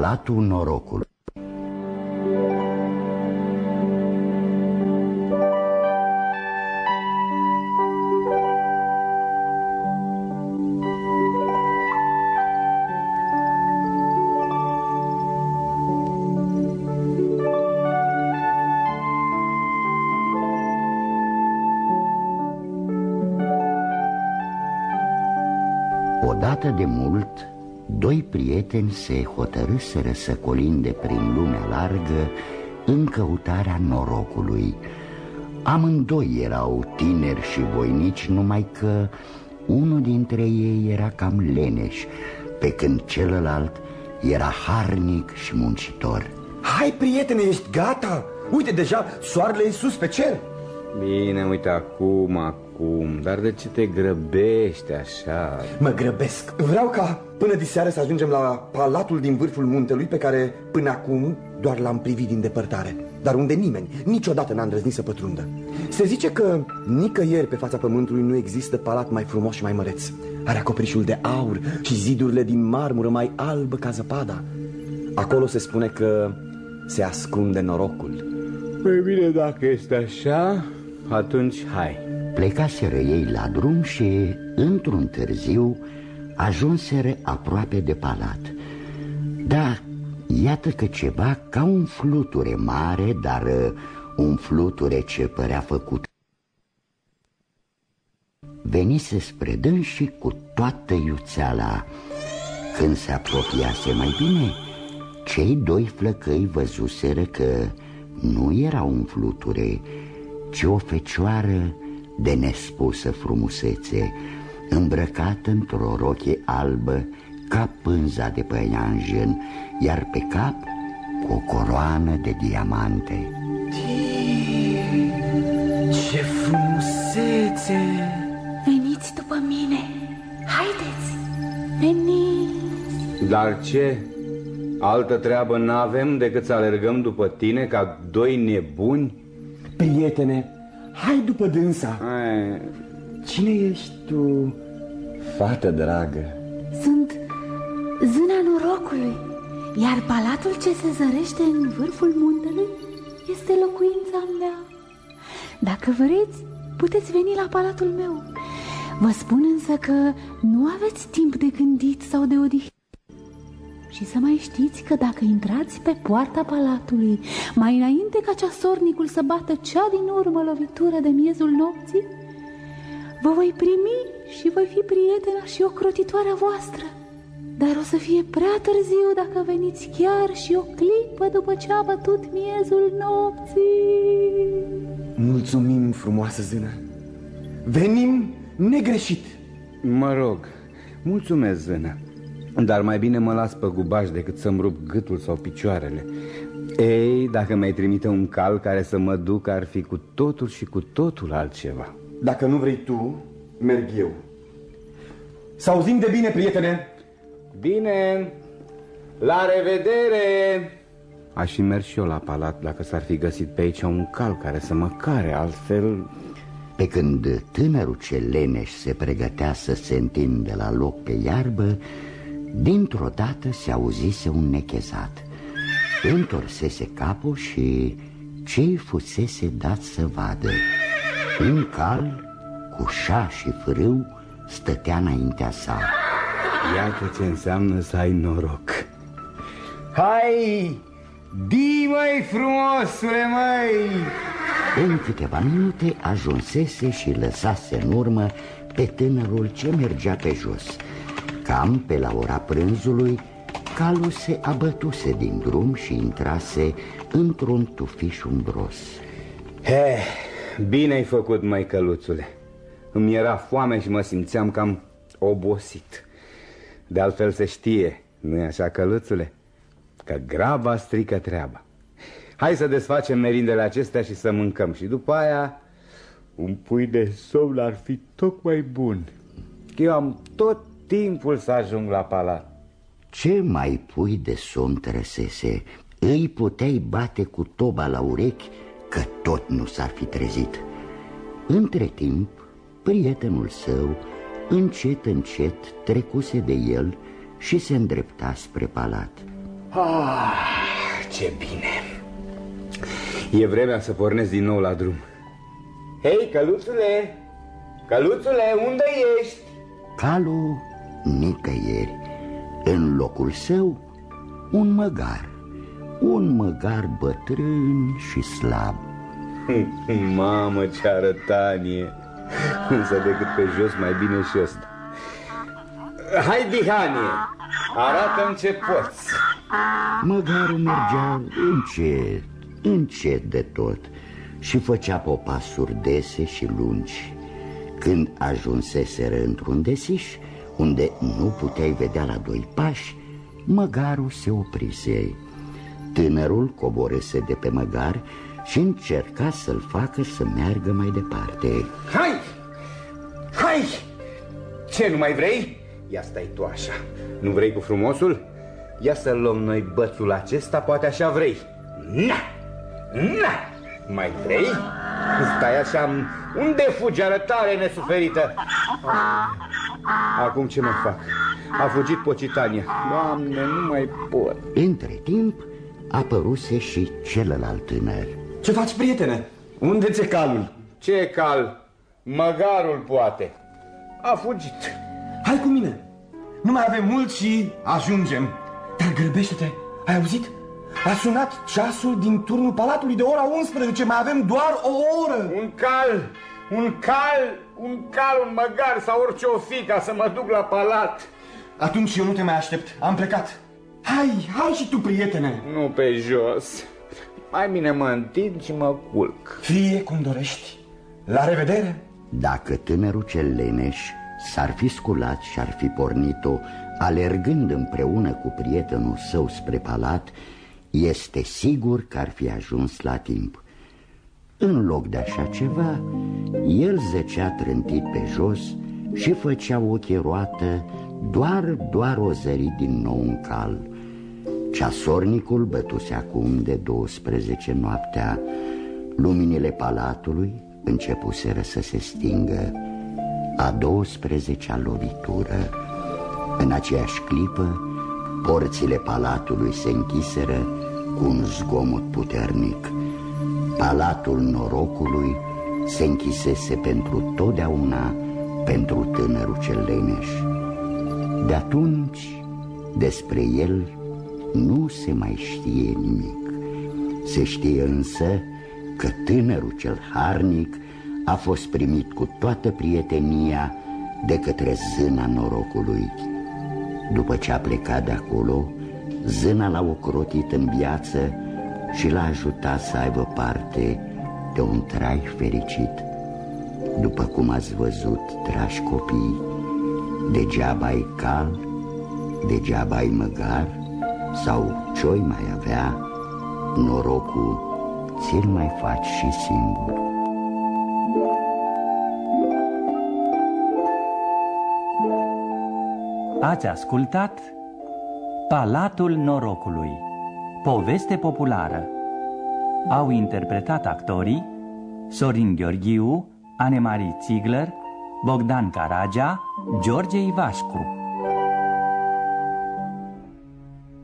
Palatul Norocului. Odată de mult, doi prieteni se hotărâsără să colinde prin lumea largă în căutarea norocului. Amândoi erau tineri și voinici, numai că unul dintre ei era cam leneș, pe când celălalt era harnic și muncitor. Hai, prietene, ești gata? Uite, deja soarele e sus pe cer. Bine, uite, acum, acum, dar de ce te grăbești așa? Mă grăbesc. Vreau ca până diseară să ajungem la palatul din vârful muntelui pe care până acum doar l-am privit din depărtare. Dar unde nimeni niciodată n-a îndrăznit să pătrundă. Se zice că nicăieri pe fața pământului nu există palat mai frumos și mai măreț. Are acoperișul de aur și zidurile din marmură mai albă ca zăpada. Acolo se spune că se ascunde norocul. Păi bine, dacă este așa, atunci hai Plecaseră ei la drum și, într-un târziu, ajunseră aproape de palat. Da, iată că ceva ca un fluture mare, dar uh, un fluture ce părea făcut. Venise spre dâns și cu toată iuțeala. Când se apropiase mai bine, cei doi flăcăi văzuseră că nu era un fluture, ci o fecioară de nespusă frumusețe, îmbrăcată într-o roche albă ca pânza de păianjen, iar pe cap cu o coroană de diamante. Ce frumusețe! Veniți după mine, haideți, veniți Dar ce? Altă treabă n-avem decât să alergăm după tine ca doi nebuni? Prietene, hai după dânsa. Ai, Cine ești tu, fată dragă? Sunt zâna norocului Iar palatul ce se zărește în vârful muntelui Este locuința mea. Dacă vreți, puteți veni la palatul meu. Vă spun însă că nu aveți timp de gândit sau de odihnit și să mai știți că dacă intrați pe poarta palatului Mai înainte ca ceasornicul să bată cea din urmă lovitură de miezul nopții Vă voi primi și voi fi prietena și ocrotitoarea voastră Dar o să fie prea târziu dacă veniți chiar și o clipă după ce a bătut miezul nopții Mulțumim, frumoasă zână. Venim negreșit. mă rog, mulțumesc, zână Dar mai bine mă las pe gubaș decât să-mi rup gâtul sau picioarele Ei, dacă mi-ai trimite un cal care să mă duc Ar fi cu totul și cu totul altceva Dacă nu vrei tu, merg eu. Să auzim de bine, prietene. Bine, la revedere! Aș fi mers și eu la palat dacă s-ar fi găsit pe aici un cal care să mă care, altfel... Pe când tânărul cel leneș se pregătea să se întinde la loc pe iarbă, dintr-o dată se auzise un nechezat. Întorsese capul și ce-i fusese dat să vadă? Un cal cu șa și frâu stătea înaintea sa. Iată ce înseamnă să ai noroc Hai, di mai frumosule, mai! În câteva minute ajunsese și lăsase în urmă pe tânărul ce mergea pe jos. Cam pe la ora prânzului, calul se abătuse din drum și intrase într-un tufiș umbros. He, bine ai făcut, mai căluțule Îmi era foame și mă simțeam cam obosit De altfel se știe, nu-i așa, căluțule? Că graba strică treaba Hai să desfacem merindele acestea și să mâncăm Și după aia un pui de somn ar fi tocmai bun Eu am tot timpul să ajung la palat Ce mai pui de somn trăsese? Îi puteai bate cu toba la urechi că tot nu s-ar fi trezit. Între timp, prietenul său, încet, încet, trecuse de el și se îndrepta spre palat. Ah, ce bine! E vremea să pornesc din nou la drum. Hei, căluțule! Căluțule, unde ești? Calul nicăieri. În locul său, un măgar. Un măgar bătrân și slab. Mamă, ce arătanie! Însă decât pe jos, mai bine și ăsta. Hai, Dihanie, arată-mi ce poți. Măgarul mergea încet, încet de tot și făcea popasuri dese și lungi. Când ajunseseră într-un desiș, unde nu puteai vedea la doi pași, măgarul se oprise. Tânărul coborese de pe măgar și încerca să-l facă să meargă mai departe. Hai! Hai! Ce, nu mai vrei? Ia stai tu așa. Nu vrei cu frumosul? Ia să luăm noi bățul acesta, poate așa vrei. Na! Na! Mai vrei? Stai așa, unde fugi arătare nesuferită? Acum ce mă fac? A fugit Pocitania. Doamne, nu mai pot. Între timp, apăruse și celălalt tânăr. Ce faci, prietene? Unde ți calul? Ce cal? Măgarul poate. A fugit. Hai cu mine. Nu mai avem mult și ajungem. Dar grăbește-te. Ai auzit? A sunat ceasul din turnul palatului de ora 11. Mai avem doar o oră. Un cal, un cal, un cal, un măgar sau orice o fi ca să mă duc la palat. Atunci eu nu te mai aștept. Am plecat. Hai, hai și tu, prietene. Nu pe jos. Mai bine mă întind și mă culc. Fie cum dorești. La revedere! Dacă tânărul cel leneș s-ar fi sculat și ar fi pornit-o, alergând împreună cu prietenul său spre palat, este sigur că ar fi ajuns la timp. În loc de așa ceva, el zăcea trântit pe jos și făcea ochii roată doar, doar o zări din nou în cal. Ceasornicul bătuse acum de 12 noaptea, luminile palatului începuseră să se stingă, a 12-a lovitură. În aceeași clipă, porțile palatului se închiseră cu un zgomot puternic. Palatul norocului se închisese pentru totdeauna pentru tânărul cel leneș. De atunci, despre el nu se mai știe nimic. Se știe însă că tânărul cel harnic a fost primit cu toată prietenia de către zâna norocului. După ce a plecat de acolo, zâna l-a ocrotit în viață și l-a ajutat să aibă parte de un trai fericit. După cum ați văzut, dragi copii, degeaba ai cal, degeaba ai măgar sau ce-oi mai avea, norocul ți-l mai faci și singur. Ați ascultat Palatul Norocului Poveste populară Au interpretat actorii Sorin Gheorghiu, Anemarie Ziegler, Bogdan Caragea, George Ivașcu